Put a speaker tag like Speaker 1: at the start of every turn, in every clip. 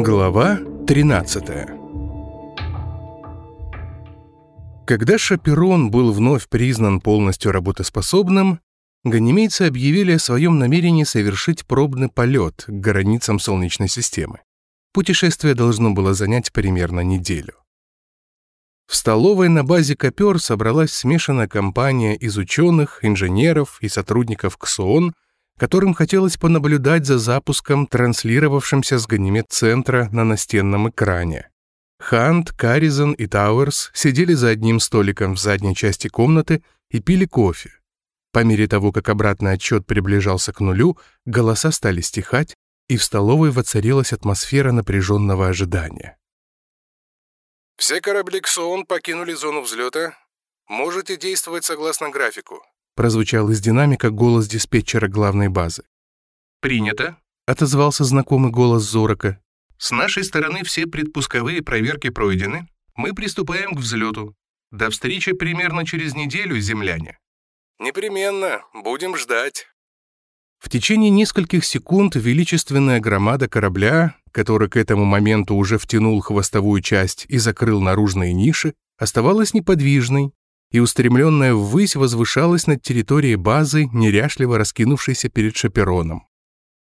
Speaker 1: Глава 13 Когда Шаперон был вновь признан полностью работоспособным, ганимейцы объявили о своем намерении совершить пробный полет к границам Солнечной системы. Путешествие должно было занять примерно неделю. В столовой на базе Копер собралась смешанная компания из ученых, инженеров и сотрудников КСОН, которым хотелось понаблюдать за запуском, транслировавшимся с ганимед-центра на настенном экране. Хант, Каризон и Тауэрс сидели за одним столиком в задней части комнаты и пили кофе. По мере того, как обратный отчет приближался к нулю, голоса стали стихать, и в столовой воцарилась атмосфера напряженного ожидания.
Speaker 2: «Все корабли «Ксоон» покинули зону взлета. Можете действовать согласно графику
Speaker 1: прозвучал из динамика голос диспетчера главной базы.
Speaker 3: «Принято», —
Speaker 1: отозвался знакомый голос Зорока.
Speaker 3: «С нашей стороны все предпусковые проверки пройдены. Мы приступаем к взлету. До встречи примерно через неделю, земляне».
Speaker 2: «Непременно. Будем ждать».
Speaker 1: В течение нескольких секунд величественная громада корабля, который к этому моменту уже втянул хвостовую часть и закрыл наружные ниши, оставалась неподвижной, и устремленная ввысь возвышалась над территорией базы, неряшливо раскинувшейся перед шапероном.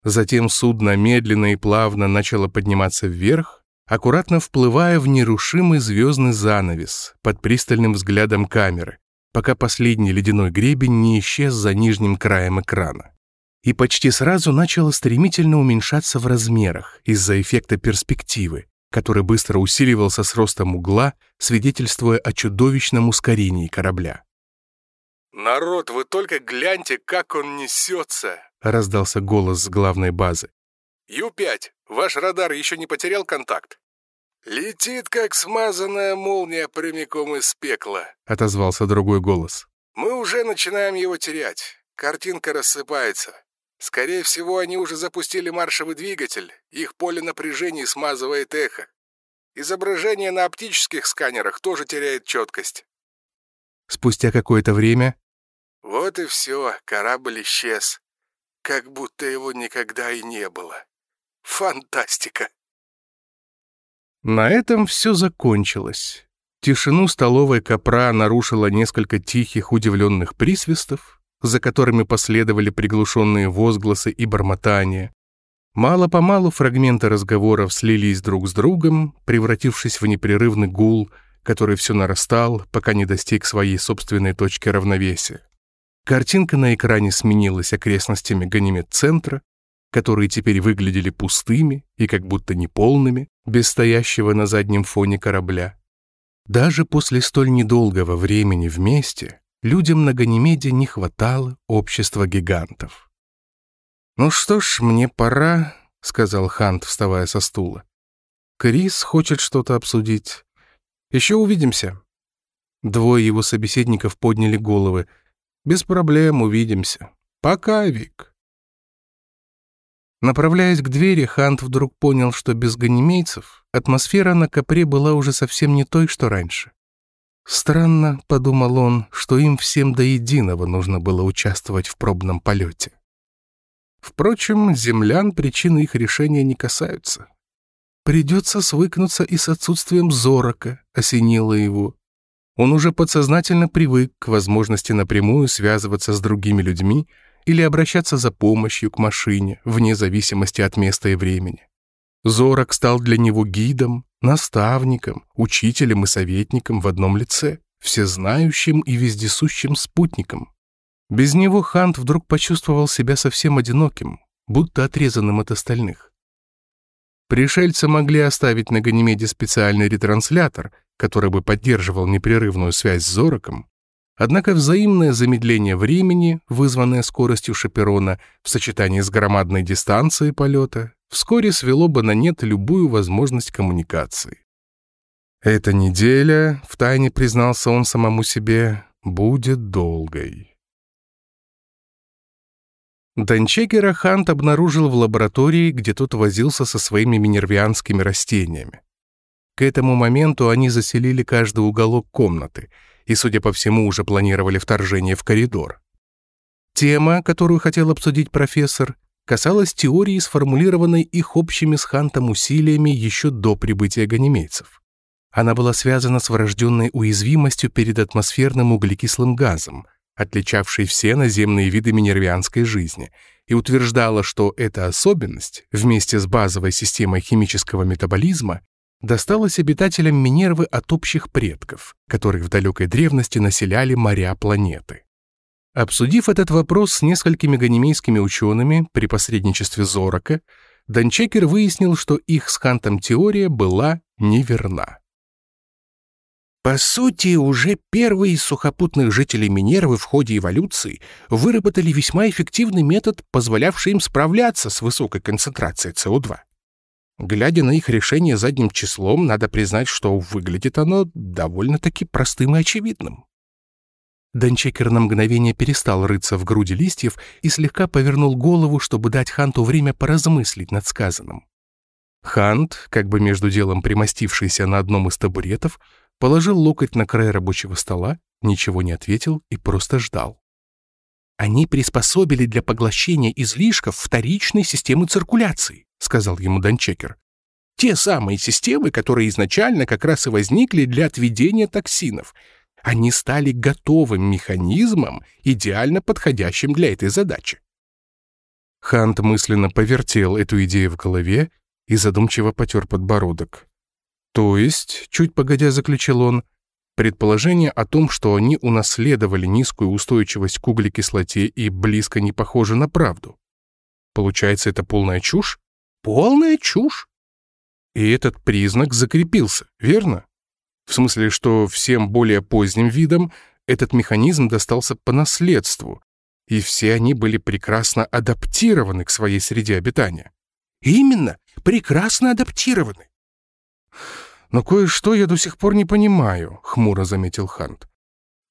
Speaker 1: Затем судно медленно и плавно начало подниматься вверх, аккуратно вплывая в нерушимый звездный занавес под пристальным взглядом камеры, пока последний ледяной гребень не исчез за нижним краем экрана. И почти сразу начало стремительно уменьшаться в размерах из-за эффекта перспективы, который быстро усиливался с ростом угла, свидетельствуя о чудовищном ускорении корабля.
Speaker 2: «Народ, вы только гляньте, как он несется!»
Speaker 1: — раздался голос с главной базы.
Speaker 2: «Ю-5, ваш радар еще не потерял контакт?» «Летит, как смазанная молния прямиком из пекла», —
Speaker 1: отозвался другой голос.
Speaker 2: «Мы уже начинаем его терять. Картинка рассыпается. Скорее всего, они уже запустили маршевый двигатель, их поле напряжения смазывает эхо. Изображение на оптических сканерах тоже теряет четкость.
Speaker 1: Спустя какое-то время...
Speaker 2: Вот и все, корабль исчез. Как будто его никогда и не было. Фантастика!
Speaker 1: На этом все закончилось. Тишину столовой капра нарушило несколько тихих удивленных присвистов, за которыми последовали приглушенные возгласы и бормотания. Мало-помалу фрагменты разговоров слились друг с другом, превратившись в непрерывный гул, который все нарастал, пока не достиг своей собственной точки равновесия. Картинка на экране сменилась окрестностями Ганимед-центра, которые теперь выглядели пустыми и как будто неполными, без стоящего на заднем фоне корабля. Даже после столь недолгого времени вместе людям на Ганимеде не хватало общества гигантов. «Ну что ж, мне пора», — сказал Хант, вставая со стула. «Крис хочет что-то обсудить. Еще увидимся». Двое его собеседников подняли головы. «Без проблем, увидимся. Пока, Вик». Направляясь к двери, Хант вдруг понял, что без ганимейцев атмосфера на Капре была уже совсем не той, что раньше. Странно, подумал он, что им всем до единого нужно было участвовать в пробном полете. Впрочем, землян причины их решения не касаются. Придется свыкнуться и с отсутствием зорока, осенило его. Он уже подсознательно привык к возможности напрямую связываться с другими людьми или обращаться за помощью к машине, вне зависимости от места и времени. Зорок стал для него гидом, наставником, учителем и советником в одном лице, всезнающим и вездесущим спутником. Без него Хант вдруг почувствовал себя совсем одиноким, будто отрезанным от остальных. Пришельцы могли оставить на Ганимеде специальный ретранслятор, который бы поддерживал непрерывную связь с Зороком, однако взаимное замедление времени, вызванное скоростью Шаперона в сочетании с громадной дистанцией полета, вскоре свело бы на нет любую возможность коммуникации. Эта неделя, втайне признался он самому себе, будет долгой. Дончекера Хант обнаружил в лаборатории, где тот возился со своими минервианскими растениями. К этому моменту они заселили каждый уголок комнаты и, судя по всему, уже планировали вторжение в коридор. Тема, которую хотел обсудить профессор, касалась теории, сформулированной их общими с Хантом усилиями еще до прибытия ганимейцев. Она была связана с врожденной уязвимостью перед атмосферным углекислым газом, отличавшей все наземные виды минервианской жизни, и утверждала, что эта особенность, вместе с базовой системой химического метаболизма, досталась обитателям Минервы от общих предков, которые в далекой древности населяли моря планеты. Обсудив этот вопрос с несколькими ганимейскими учеными при посредничестве Зорока, Данчекер выяснил, что их с Хантом теория была неверна.
Speaker 4: По сути, уже первые из сухопутных жителей Минервы в ходе эволюции выработали весьма эффективный метод, позволявший им справляться с высокой концентрацией СО2. Глядя на их решение задним числом, надо признать, что выглядит оно довольно-таки простым и очевидным.
Speaker 1: Данчекер на мгновение перестал рыться в груди листьев и слегка повернул голову, чтобы дать Ханту время поразмыслить над сказанным. Хант, как бы между делом примостившийся на одном из табуретов, положил локоть на край рабочего стола, ничего не ответил и просто ждал.
Speaker 4: «Они приспособили для поглощения излишков вторичной системы циркуляции», сказал ему Данчекер. «Те самые системы, которые изначально как раз и возникли для отведения токсинов. Они стали готовым механизмом, идеально подходящим для этой задачи».
Speaker 1: Хант мысленно повертел эту идею в голове и задумчиво потер подбородок. То есть, чуть погодя заключил он, предположение о том, что они унаследовали низкую устойчивость к углекислоте и близко не похоже на правду. Получается, это полная чушь?
Speaker 4: Полная чушь.
Speaker 1: И этот признак закрепился, верно? В смысле, что всем более поздним видам этот механизм достался по наследству, и все они были прекрасно адаптированы к своей среде обитания.
Speaker 4: Именно, прекрасно адаптированы.
Speaker 1: «Но кое-что я до сих пор не понимаю», — хмуро заметил Хант.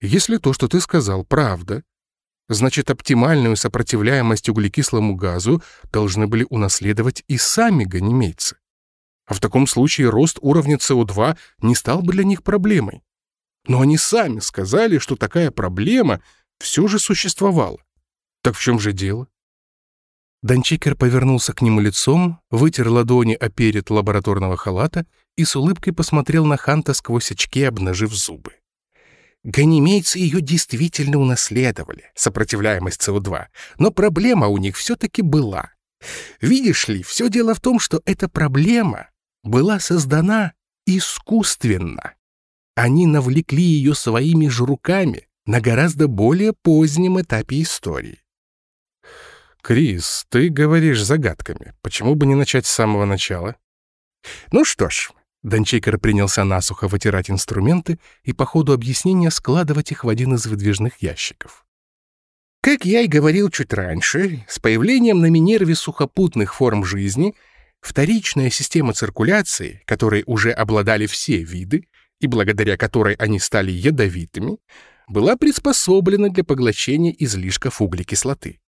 Speaker 1: «Если то, что ты сказал, правда, значит, оптимальную сопротивляемость углекислому газу должны были унаследовать и сами ганимейцы. А в таком случае рост уровня СО2 не стал бы для них проблемой. Но они сами сказали, что такая проблема все же существовала. Так в чем же дело? Данчикер повернулся к нему лицом, вытер ладони о перед лабораторного халата и с улыбкой посмотрел на Ханта сквозь очки, обнажив зубы.
Speaker 4: Ганимейцы ее действительно унаследовали, сопротивляемость СО2, но проблема у них все-таки была. Видишь ли, все дело в том, что эта проблема была создана искусственно. Они навлекли ее своими же руками на гораздо более позднем этапе истории.
Speaker 1: «Крис, ты говоришь загадками. Почему бы не начать с самого начала?»
Speaker 4: «Ну что ж», — Дончейкер принялся насухо вытирать инструменты и по ходу объяснения складывать их в один из выдвижных ящиков. Как я и говорил чуть раньше, с появлением на Минерве сухопутных форм жизни вторичная система циркуляции, которой уже обладали все виды, и благодаря которой они стали ядовитыми, была приспособлена для поглощения излишков углекислоты.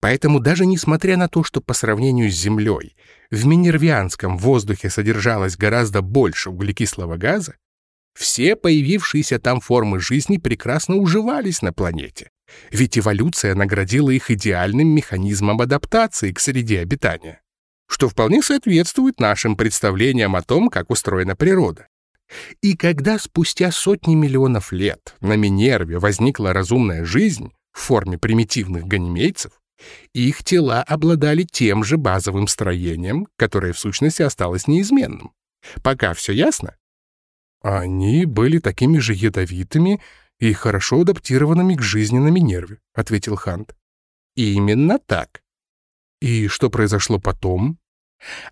Speaker 4: Поэтому даже несмотря на то, что по сравнению с Землей в минервианском воздухе содержалось гораздо больше углекислого газа, все появившиеся там формы жизни прекрасно уживались на планете, ведь эволюция наградила их идеальным механизмом адаптации к среде обитания, что вполне соответствует нашим представлениям о том, как устроена природа. И когда спустя сотни миллионов лет на Минерве возникла разумная жизнь в форме примитивных ганимейцев, их тела обладали тем же базовым строением, которое в сущности осталось неизменным. Пока все ясно?
Speaker 1: Они были такими же ядовитыми и хорошо адаптированными к жизни на Минерве, ответил Хант.
Speaker 4: Именно так.
Speaker 1: И что произошло потом?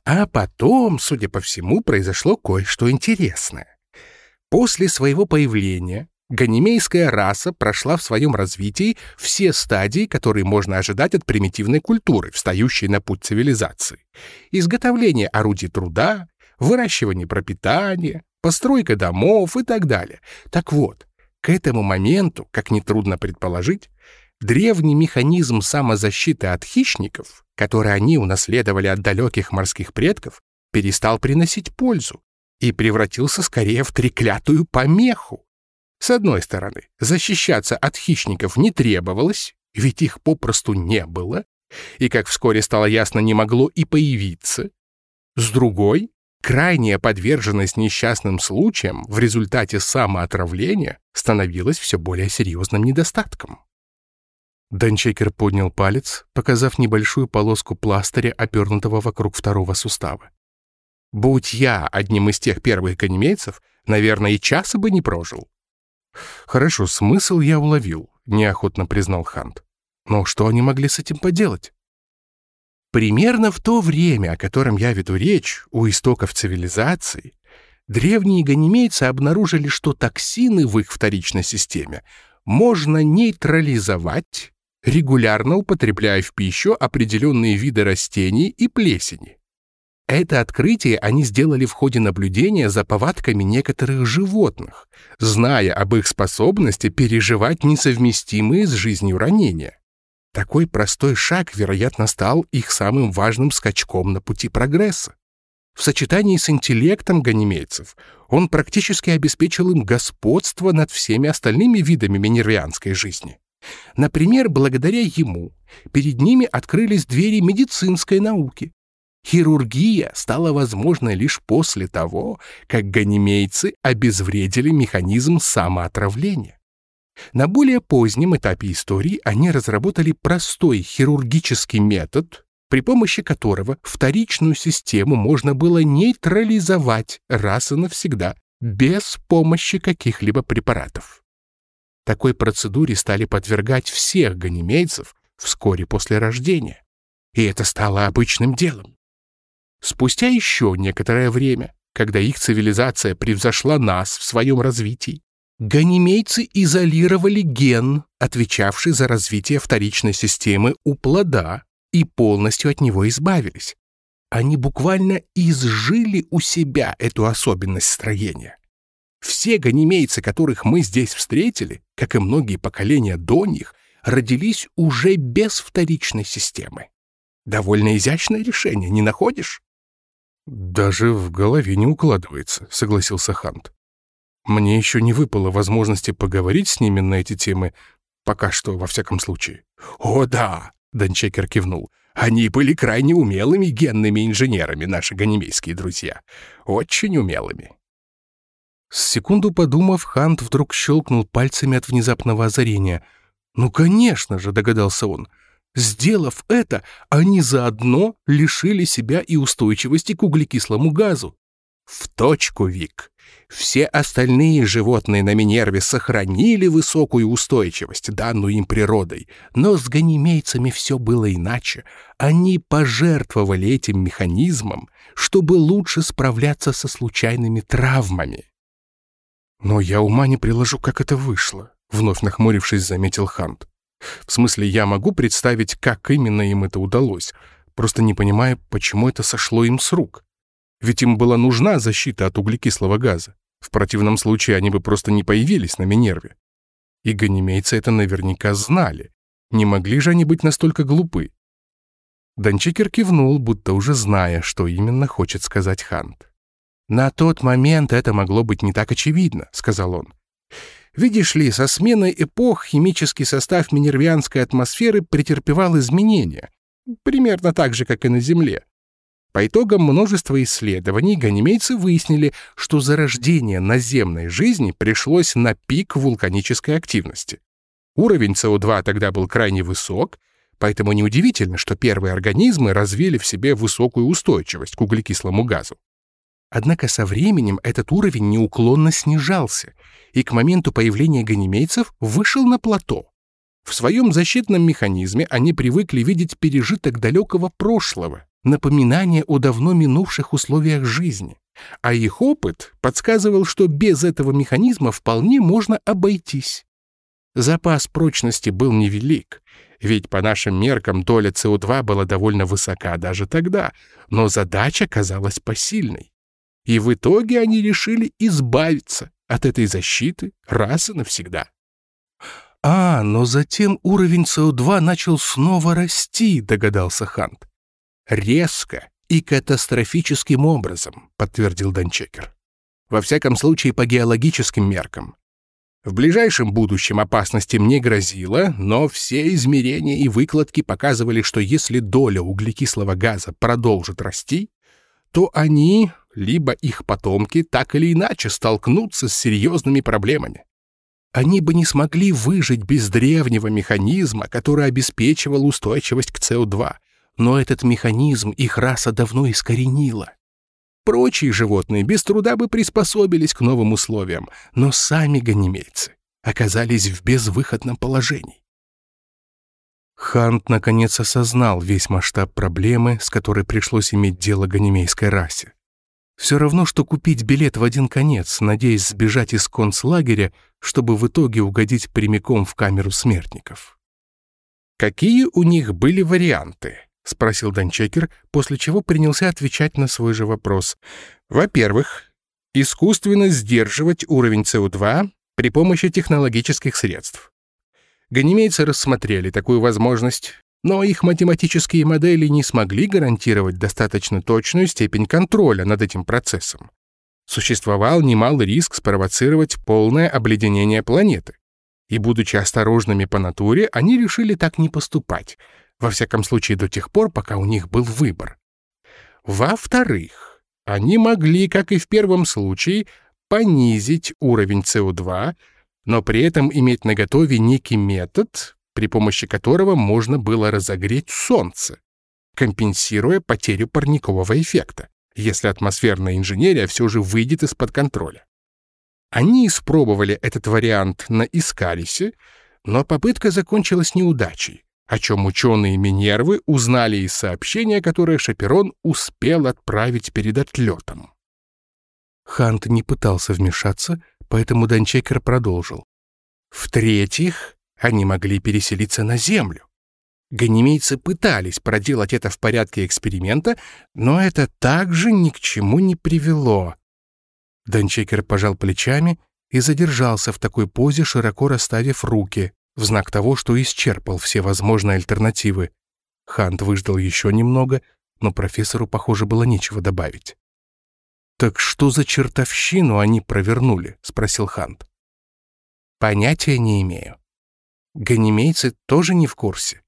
Speaker 4: А потом, судя по всему, произошло кое-что интересное. После своего появления Ганимейская раса прошла в своем развитии все стадии, которые можно ожидать от примитивной культуры, встающей на путь цивилизации. Изготовление орудий труда, выращивание пропитания, постройка домов и так далее. Так вот, к этому моменту, как нетрудно предположить, древний механизм самозащиты от хищников, который они унаследовали от далеких морских предков, перестал приносить пользу и превратился скорее в треклятую помеху. С одной стороны, защищаться от хищников не требовалось, ведь их попросту не было, и, как вскоре стало ясно, не могло и появиться. С другой, крайняя подверженность несчастным случаям в результате самоотравления становилась все более серьезным недостатком. Данчекер поднял палец, показав небольшую полоску пластыря, опернутого вокруг второго сустава. «Будь я одним из тех первых ганемейцев, наверное, и часа бы не прожил». «Хорошо, смысл я уловил», — неохотно признал Хант. «Но что они могли с этим поделать?» Примерно в то время, о котором я веду речь, у истоков цивилизации, древние ганимейцы обнаружили, что токсины в их вторичной системе можно нейтрализовать, регулярно употребляя в пищу определенные виды растений и плесени. Это открытие они сделали в ходе наблюдения за повадками некоторых животных, зная об их способности переживать несовместимые с жизнью ранения. Такой простой шаг, вероятно, стал их самым важным скачком на пути прогресса. В сочетании с интеллектом ганимейцев он практически обеспечил им господство над всеми остальными видами минервианской жизни. Например, благодаря ему перед ними открылись двери медицинской науки. Хирургия стала возможной лишь после того, как ганимейцы обезвредили механизм самоотравления. На более позднем этапе истории они разработали простой хирургический метод, при помощи которого вторичную систему можно было нейтрализовать раз и навсегда, без помощи каких-либо препаратов. Такой процедуре стали подвергать всех ганимейцев вскоре после рождения. И это стало обычным делом. Спустя еще некоторое время, когда их цивилизация превзошла нас в своем развитии, Ганимейцы изолировали ген, отвечавший за развитие вторичной системы у плода, и полностью от него избавились. Они буквально изжили у себя эту особенность строения. Все ганимейцы, которых мы здесь встретили, как и многие поколения до них, родились уже без вторичной системы. Довольно изящное решение, не находишь?
Speaker 1: «Даже в голове не укладывается», — согласился Хант. Мне еще не выпало возможности поговорить с ними на эти темы, пока что, во всяком случае.
Speaker 4: «О, да!» — Данчекер кивнул. «Они были крайне умелыми генными инженерами, наши ганимейские друзья. Очень умелыми».
Speaker 1: С секунду подумав, Хант вдруг щелкнул пальцами от внезапного озарения. «Ну, конечно же», — догадался он, — «сделав это, они заодно лишили себя и устойчивости к углекислому газу».
Speaker 4: «В точку, Вик. Все остальные животные на Минерве сохранили высокую устойчивость, данную им природой, но с ганимейцами все было иначе. Они пожертвовали этим механизмом, чтобы лучше справляться со случайными травмами.
Speaker 1: «Но я ума не приложу, как это вышло», — вновь нахмурившись, заметил Хант. «В смысле, я могу представить, как именно им это удалось, просто не понимая, почему это сошло им с рук». Ведь им была нужна защита от углекислого газа. В противном случае они бы просто не появились на Минерве. И ганимейцы это наверняка знали. Не могли же они быть настолько глупы. Дончикер кивнул, будто уже зная, что именно хочет сказать Хант.
Speaker 4: «На тот момент это могло быть не так очевидно», — сказал он. «Видишь ли, со сменой эпох химический состав минервианской атмосферы претерпевал изменения, примерно так же, как и на Земле. По итогам множества исследований ганимейцы выяснили, что зарождение наземной жизни пришлось на пик вулканической активности. Уровень СО2 тогда был крайне высок, поэтому неудивительно, что первые организмы развили в себе высокую устойчивость к углекислому газу. Однако со временем этот уровень неуклонно снижался, и к моменту появления ганимейцев вышел на плато. В своем защитном механизме они привыкли видеть пережиток далекого прошлого, напоминание о давно минувших условиях жизни, а их опыт подсказывал, что без этого механизма вполне можно обойтись. Запас прочности был невелик, ведь по нашим меркам доля СО2 была довольно высока даже тогда, но задача казалась посильной. И в итоге они решили избавиться от этой защиты раз и навсегда.
Speaker 1: «А, но затем уровень СО2 начал снова расти», — догадался Хант.
Speaker 4: «Резко и катастрофическим образом», — подтвердил Данчекер. «Во всяком случае, по геологическим меркам. В ближайшем будущем опасности не грозило, но все измерения и выкладки показывали, что если доля углекислого газа продолжит расти, то они, либо их потомки, так или иначе столкнутся с серьезными проблемами. Они бы не смогли выжить без древнего механизма, который обеспечивал устойчивость к СО2, но этот механизм их раса давно искоренила. Прочие животные без труда бы приспособились к новым условиям, но сами ганимейцы оказались в безвыходном положении.
Speaker 1: Хант наконец осознал весь масштаб проблемы, с которой пришлось иметь дело ганимейской расе. Все равно, что купить билет в один конец, надеясь сбежать из концлагеря, чтобы в итоге угодить прямиком в камеру смертников.
Speaker 4: Какие у них были варианты? — спросил Данчекер, после чего принялся отвечать на свой же вопрос. «Во-первых, искусственно сдерживать уровень СО2 при помощи технологических средств. Ганимейцы рассмотрели такую возможность, но их математические модели не смогли гарантировать достаточно точную степень контроля над этим процессом. Существовал немалый риск спровоцировать полное обледенение планеты. И, будучи осторожными по натуре, они решили так не поступать — во всяком случае, до тех пор, пока у них был выбор. Во-вторых, они могли, как и в первом случае, понизить уровень СО2, но при этом иметь наготове некий метод, при помощи которого можно было разогреть Солнце, компенсируя потерю парникового эффекта, если атмосферная инженерия все же выйдет из-под контроля. Они испробовали этот вариант на Искарисе, но попытка закончилась неудачей о чем ученые Минервы узнали из сообщения, которое Шаперон успел отправить перед отлетом.
Speaker 1: Хант не пытался вмешаться, поэтому Данчекер продолжил.
Speaker 4: В-третьих, они могли переселиться на Землю. Ганимейцы пытались проделать это в порядке эксперимента, но это также ни к чему не привело.
Speaker 1: Данчекер пожал плечами и задержался в такой позе, широко расставив руки в знак того, что исчерпал все возможные альтернативы. Хант выждал еще немного, но профессору, похоже, было нечего добавить. «Так что за чертовщину они провернули?» — спросил Хант.
Speaker 4: «Понятия не имею. Ганимейцы тоже не в курсе.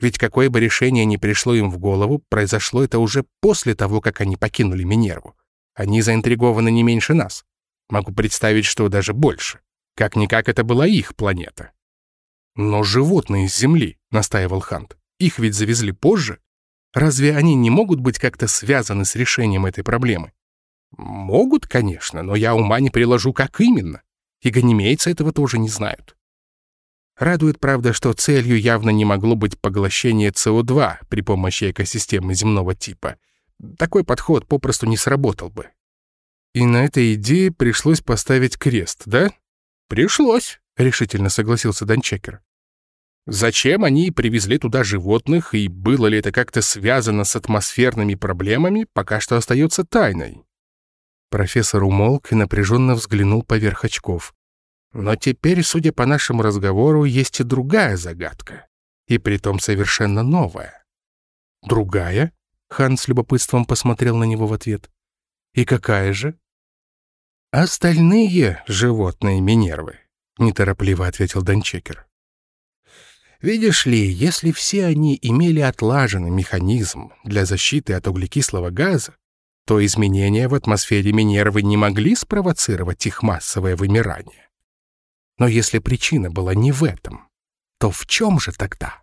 Speaker 4: Ведь какое бы решение ни пришло им в голову, произошло это уже после того, как они покинули Минерву. Они заинтригованы не меньше нас. Могу представить, что даже больше. Как-никак это была их планета.
Speaker 1: «Но животные с Земли», — настаивал Хант, — «их ведь завезли позже. Разве они не могут быть как-то связаны с решением этой проблемы?»
Speaker 4: «Могут, конечно, но я ума не приложу, как именно. И ганимейцы этого тоже не знают. Радует, правда, что целью явно не могло быть поглощение СО2 при помощи экосистемы земного типа. Такой подход попросту не сработал бы.
Speaker 1: И на этой идее пришлось поставить крест, да?
Speaker 4: Пришлось,
Speaker 1: решительно согласился Данчекер.
Speaker 4: Зачем они привезли туда животных, и было ли это как-то связано с атмосферными проблемами, пока что остается тайной.
Speaker 1: Профессор умолк и напряженно взглянул поверх очков.
Speaker 4: Но теперь, судя по нашему разговору, есть и другая загадка. И притом совершенно новая.
Speaker 1: «Другая?» — Хан с любопытством посмотрел на него в ответ. «И какая же?»
Speaker 4: «Остальные животные Минервы», — неторопливо ответил Данчекер. Видишь ли, если все они имели отлаженный механизм для защиты от углекислого газа, то изменения в атмосфере Минервы не могли спровоцировать их массовое вымирание. Но если причина была не в этом, то в чем же тогда?